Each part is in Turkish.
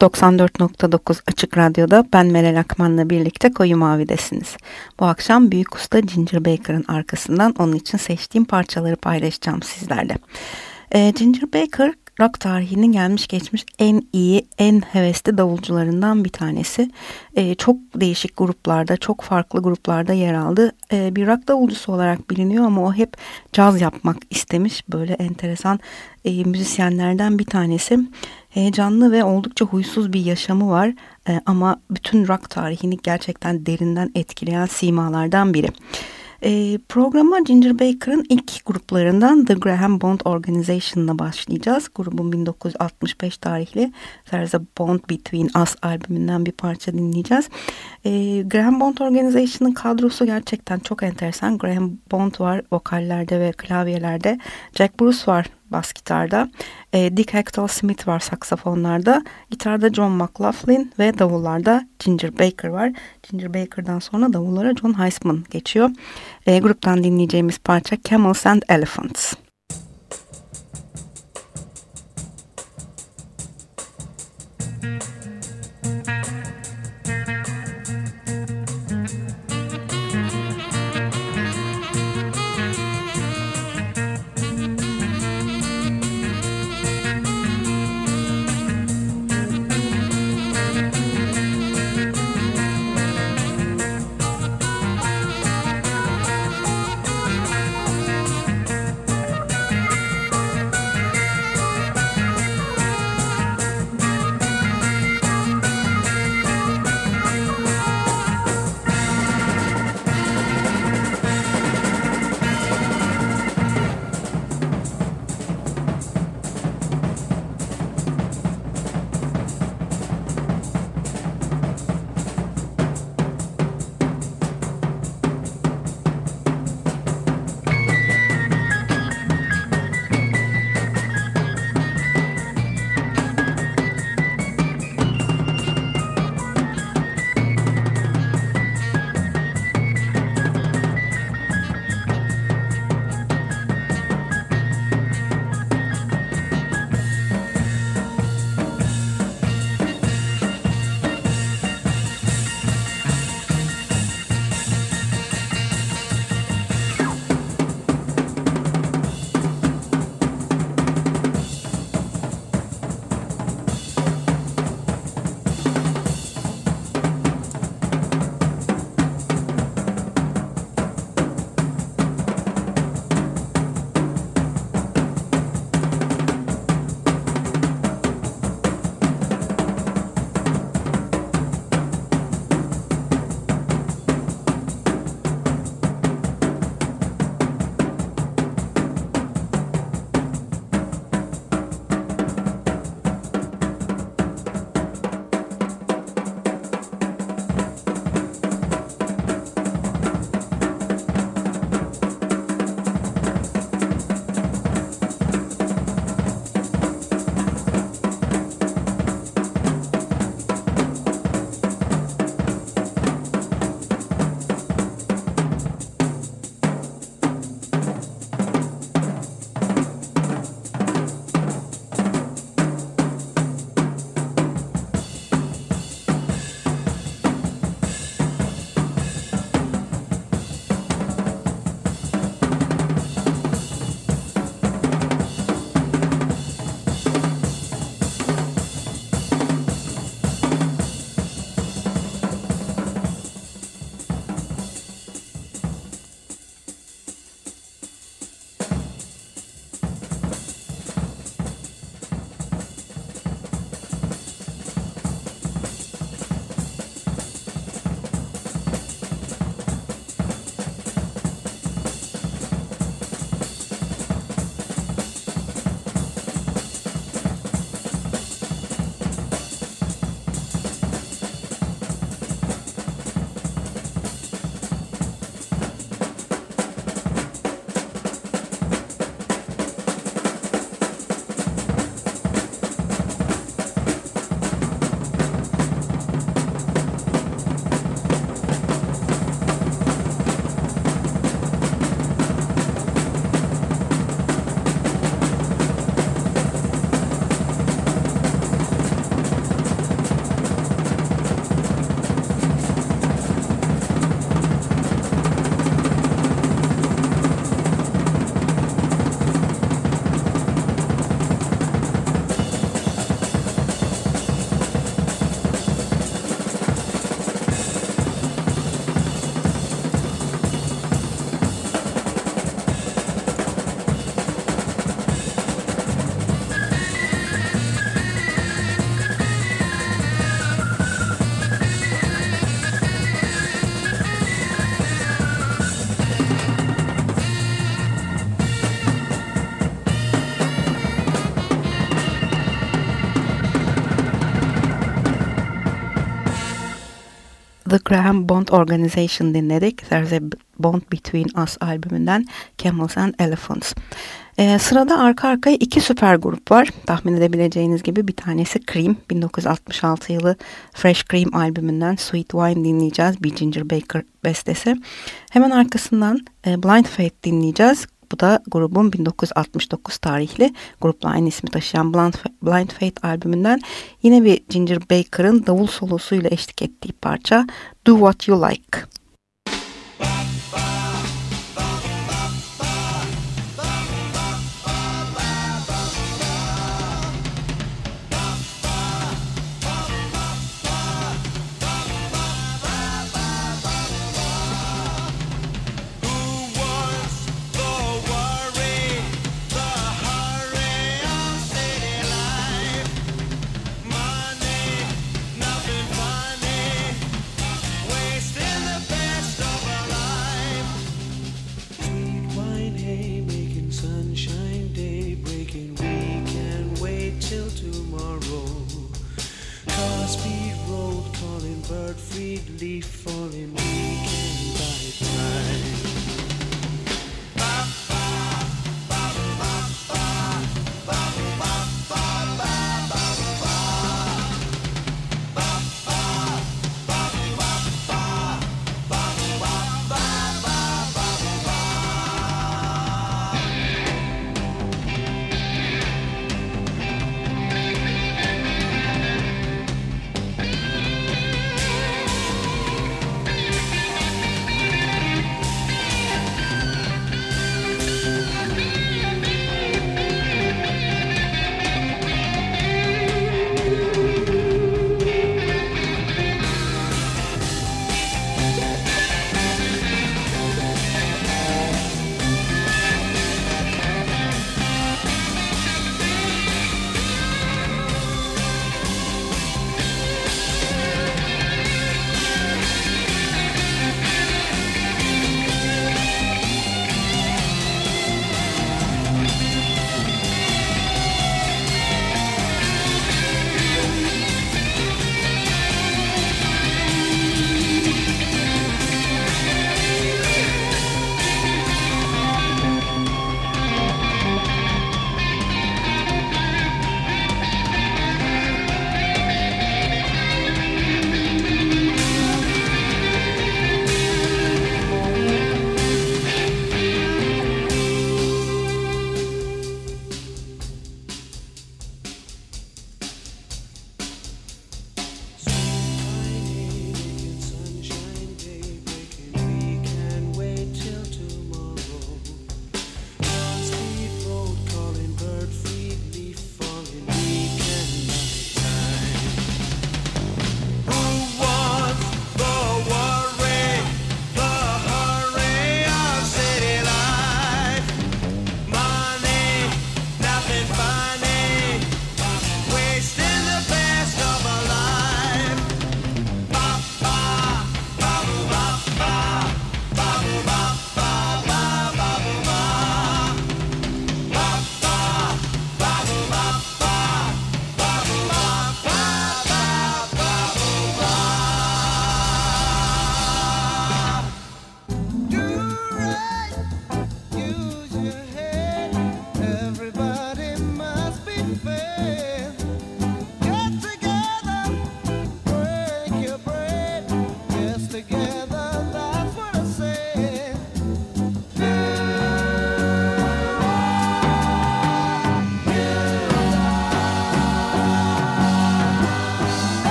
94.9 Açık Radyo'da ben Meral Akman'la birlikte Koyu Mavi'desiniz. Bu akşam Büyük Usta Ginger Baker'ın arkasından onun için seçtiğim parçaları paylaşacağım sizlerle. E, Ginger Baker rock tarihinin gelmiş geçmiş en iyi, en hevesli davulcularından bir tanesi. E, çok değişik gruplarda, çok farklı gruplarda yer aldı. E, bir rock davulcusu olarak biliniyor ama o hep caz yapmak istemiş. Böyle enteresan e, müzisyenlerden bir tanesi. Heyecanlı ve oldukça huysuz bir yaşamı var e, ama bütün rock tarihini gerçekten derinden etkileyen simalardan biri. E, programa Ginger Baker'ın ilk gruplarından The Graham Bond Organization'la başlayacağız. Grubun 1965 tarihli There's a Bond Between Us albümünden bir parça dinleyeceğiz. E, Graham Bond Organization'ın kadrosu gerçekten çok enteresan. Graham Bond var vokallerde ve klavyelerde. Jack Bruce var bas gitarda. E, Dick Hector Smith var saksafonlarda. Gitarda John McLaughlin ve davullarda Ginger Baker var. Ginger Baker'dan sonra davullara John Heisman geçiyor. E, gruptan dinleyeceğimiz parça Camels and Elephants. Graham Bond Organization dinledik. There's a Bond Between Us albümünden Camels and Elephants. Ee, sırada arka arkaya iki süper grup var. Tahmin edebileceğiniz gibi bir tanesi Cream. 1966 yılı Fresh Cream albümünden Sweet Wine dinleyeceğiz. Bir Ginger Baker bestesi. Hemen arkasından e, Blind Faith dinleyeceğiz. Bu da grubun 1969 tarihli grupla aynı ismi taşıyan Blind, Blind Faith albümünden yine bir Ginger Baker'ın davul solosuyla eşlik ettiği parça Do What You Like.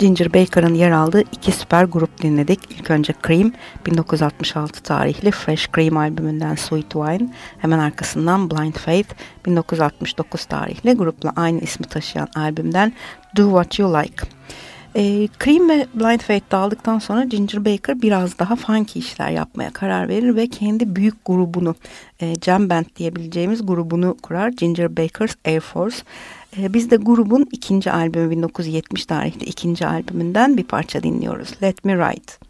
Ginger Baker'ın yer aldığı iki süper grup dinledik. İlk önce Cream, 1966 tarihli Fresh Cream albümünden Sweet Wine. Hemen arkasından Blind Faith, 1969 tarihli grupla aynı ismi taşıyan albümden Do What You Like. E, Cream ve Blind Faith dağıldıktan sonra Ginger Baker biraz daha funky işler yapmaya karar verir ve kendi büyük grubunu, e, Jam Band diyebileceğimiz grubunu kurar. Ginger Baker's Air Force. E, biz de grubun ikinci albümü 1970 tarihli ikinci albümünden bir parça dinliyoruz. Let Me Ride.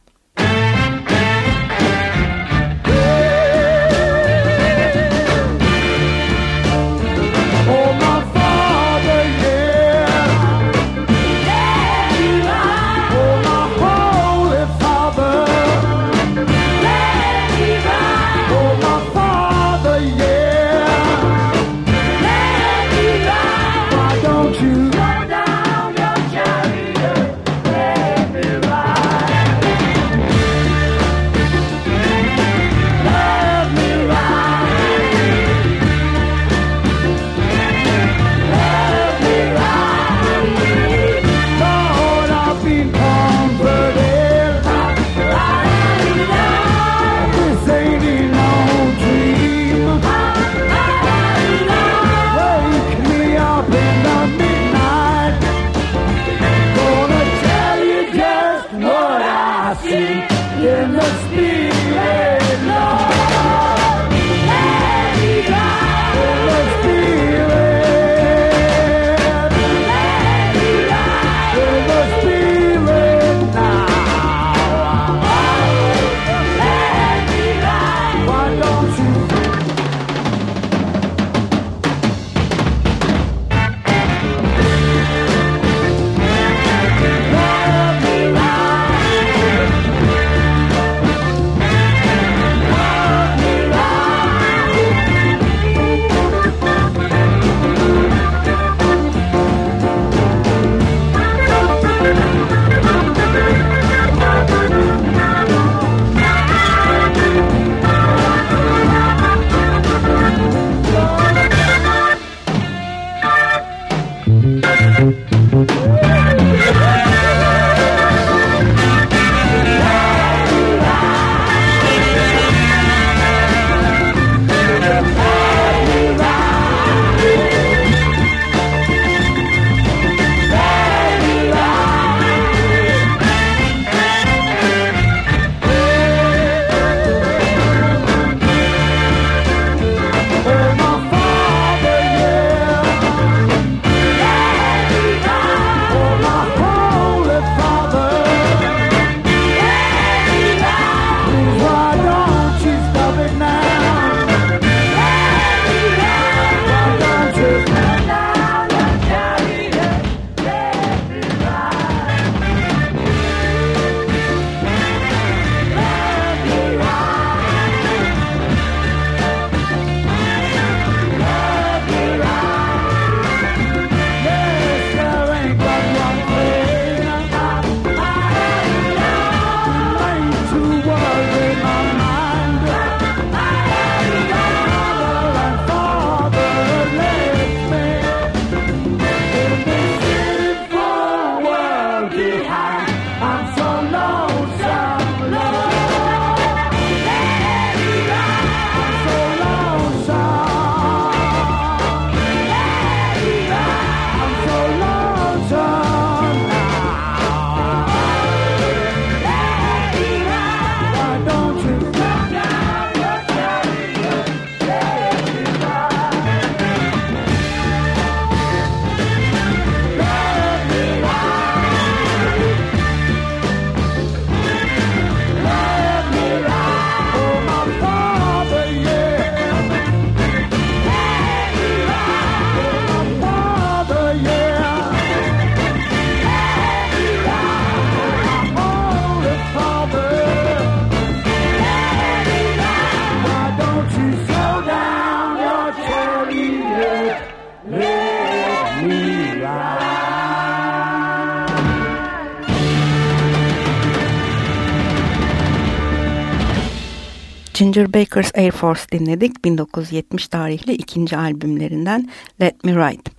Ginger Baker's Air Force dinledik. 1970 tarihli ikinci albümlerinden Let Me Ride.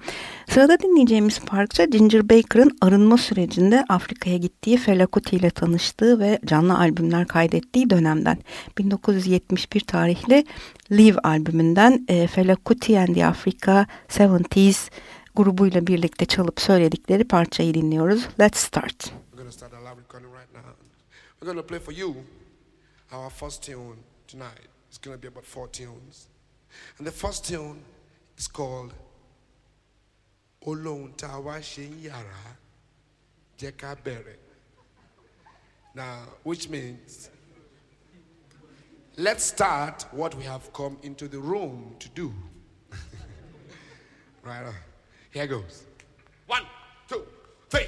Sırada dinleyeceğimiz parça Ginger Baker'ın arınma sürecinde Afrika'ya gittiği Fela Kuti ile tanıştığı ve canlı albümler kaydettiği dönemden 1971 tarihli Live albümünden e, Fela and the Africa 70s grubuyla birlikte çalıp söyledikleri parçayı dinliyoruz. Let's start. We're to play for you our first tune tonight. It's going to be about four tunes. And the first tune is called Olóhun tá a wá ṣe yàrá jẹ́ bẹ̀rẹ̀. Now, which means let's start what we have come into the room to do. right on. Here goes. One, two, three.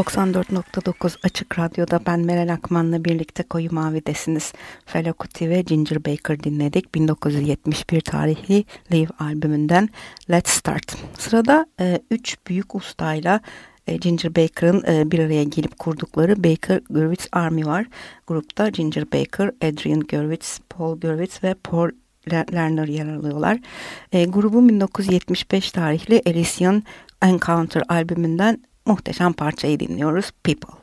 94.9 Açık Radyo'da ben Meral Akman'la birlikte Koyu Mavi'desiniz. Fela ve Ginger Baker dinledik. 1971 tarihli Live albümünden Let's Start. Sırada 3 e, üç büyük ustayla e, Ginger Baker'ın e, bir araya gelip kurdukları Baker Gurwitz Army var. Grupta Ginger Baker, Adrian Gurwitz, Paul Gurwitz ve Paul Lerner yer alıyorlar. E, grubun 1975 tarihli Elysian Encounter albümünden muhteşem parçayı dinliyoruz People.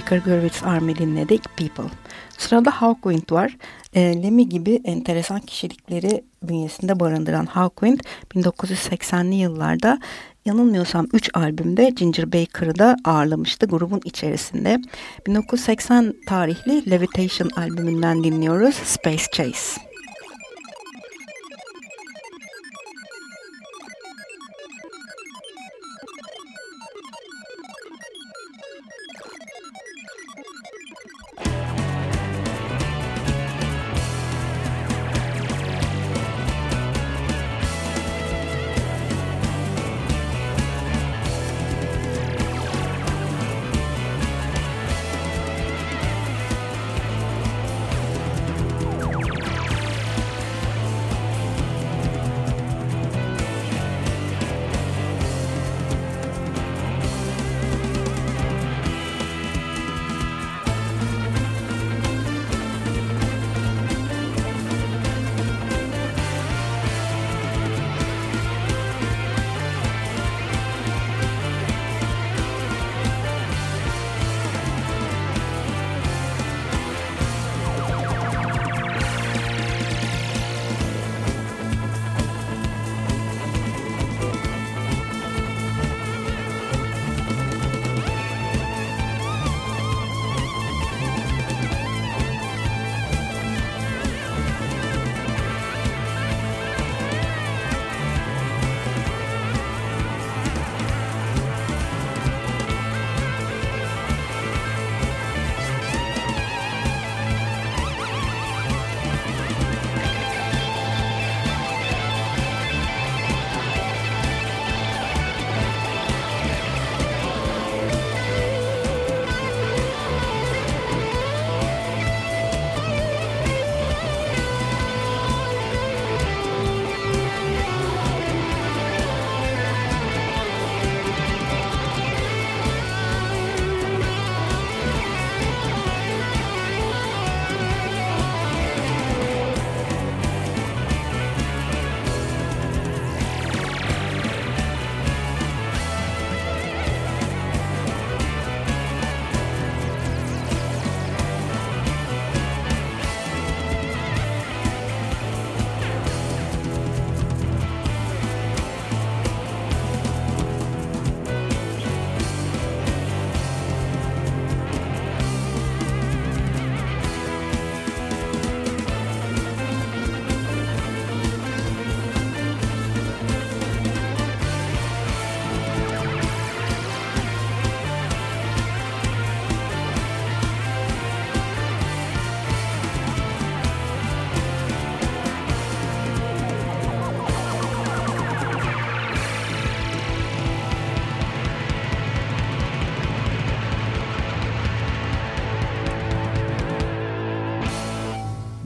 Baker Gurwitz Army dinledik People. Sırada Hawkwind var. E, Lemmy gibi enteresan kişilikleri bünyesinde barındıran Hawkwind 1980'li yıllarda yanılmıyorsam 3 albümde Ginger Baker'ı da ağırlamıştı grubun içerisinde. 1980 tarihli Levitation albümünden dinliyoruz Space Chase.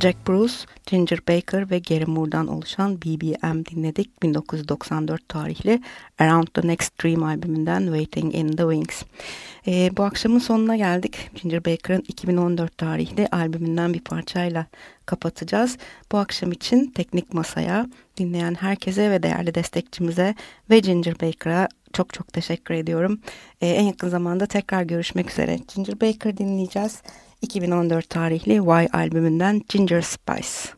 Jack Bruce, Ginger Baker ve Gary Moore'dan oluşan BBM dinledik. 1994 tarihli Around the Next Dream albümünden Waiting in the Wings. Ee, bu akşamın sonuna geldik. Ginger Baker'ın 2014 tarihli albümünden bir parçayla kapatacağız. Bu akşam için Teknik Masa'ya, dinleyen herkese ve değerli destekçimize ve Ginger Baker'a çok çok teşekkür ediyorum. Ee, en yakın zamanda tekrar görüşmek üzere. Ginger Baker dinleyeceğiz. 2014 tarihli Y albümünden Ginger Spice.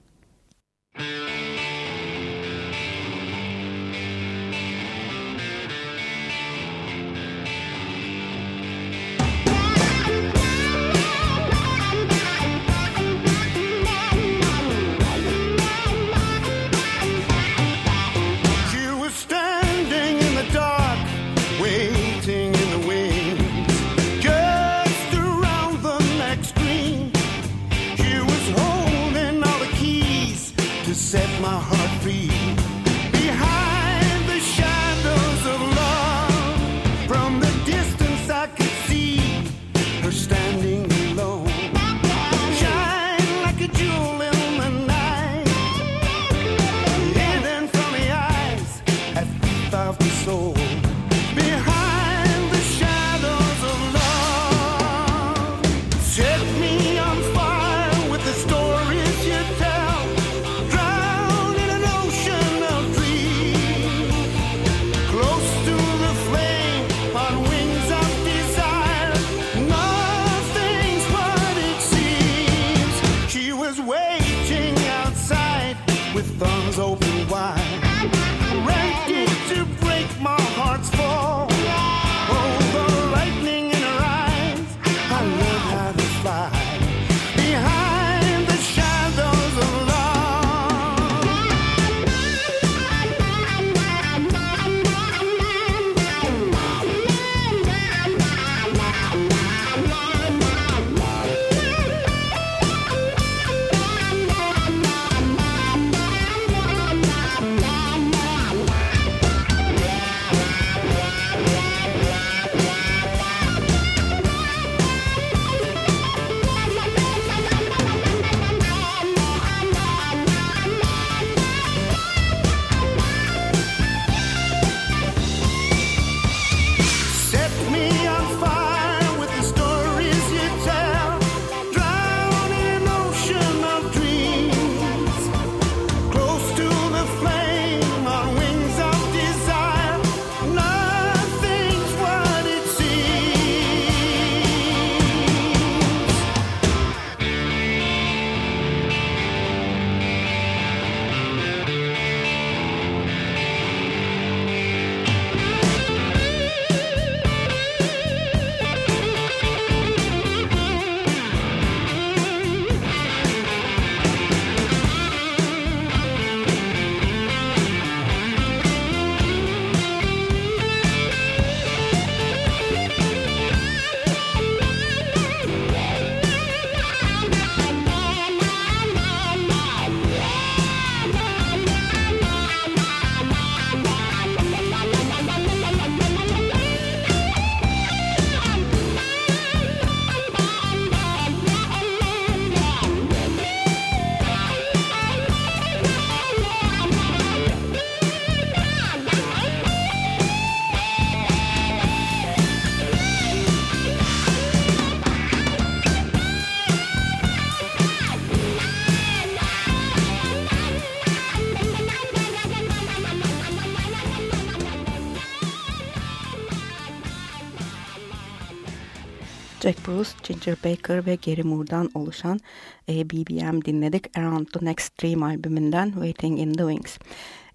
Ginger Baker ve Gary Moore'dan oluşan e, BBM dinledik. Around the Next Dream albümünden Waiting in the Wings.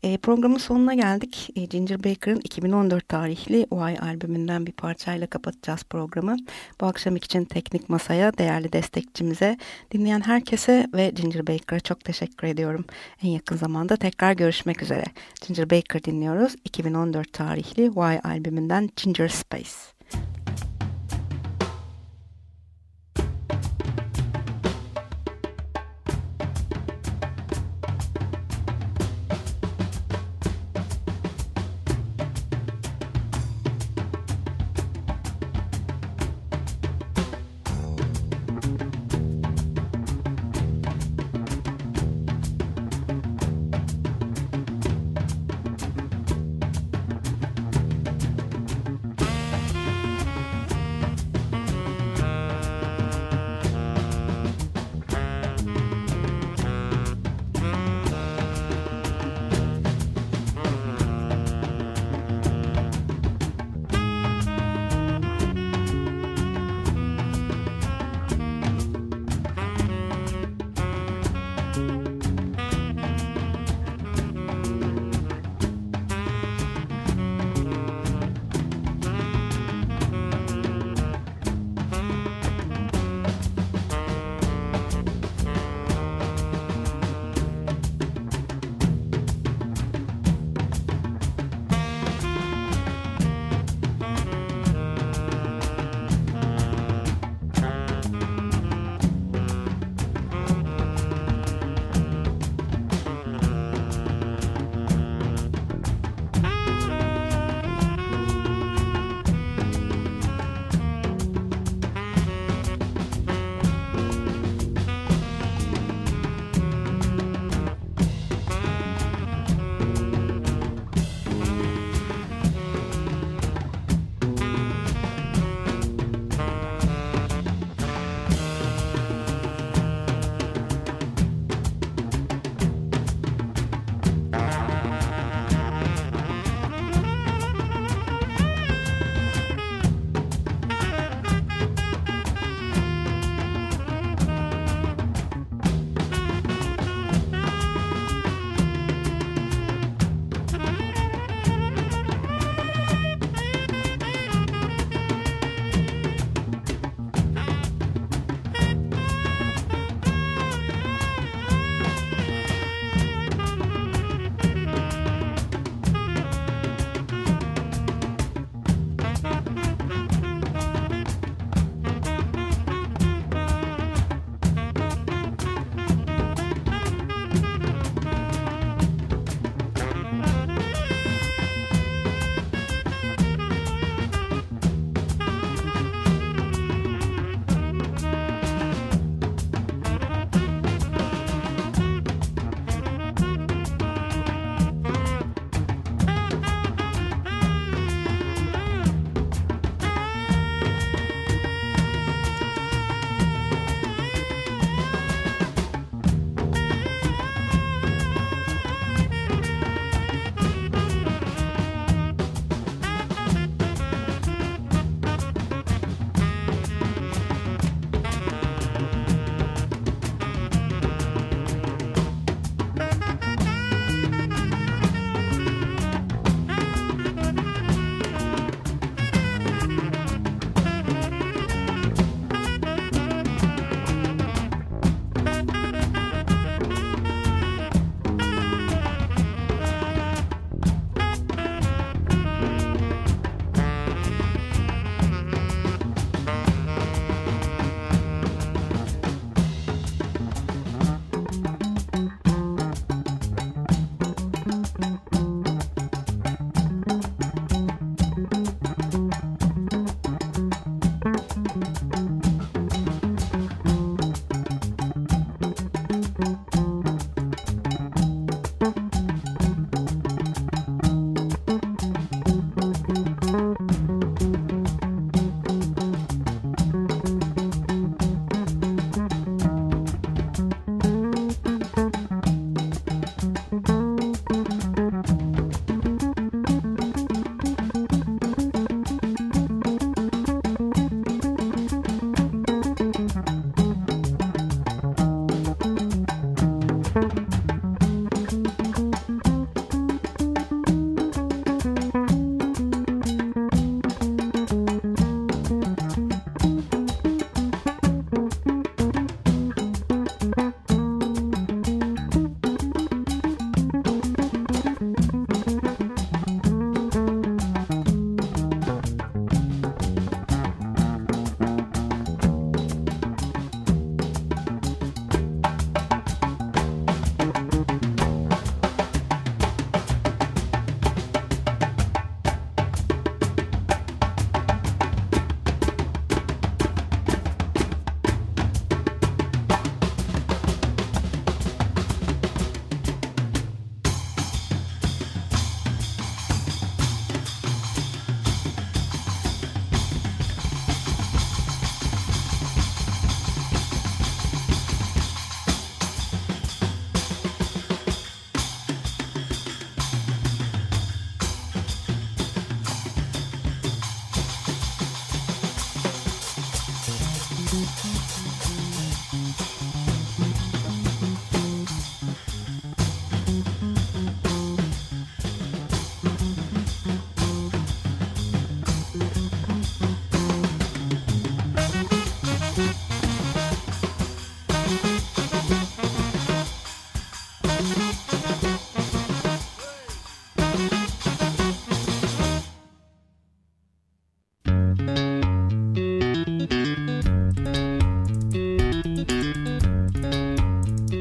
E, programın sonuna geldik. E, Ginger Baker'ın 2014 tarihli Why albümünden bir parçayla kapatacağız programı. Bu akşam için Teknik Masa'ya, değerli destekçimize, dinleyen herkese ve Ginger Baker'a çok teşekkür ediyorum. En yakın zamanda tekrar görüşmek üzere. Ginger Baker dinliyoruz. 2014 tarihli Why albümünden Ginger Space.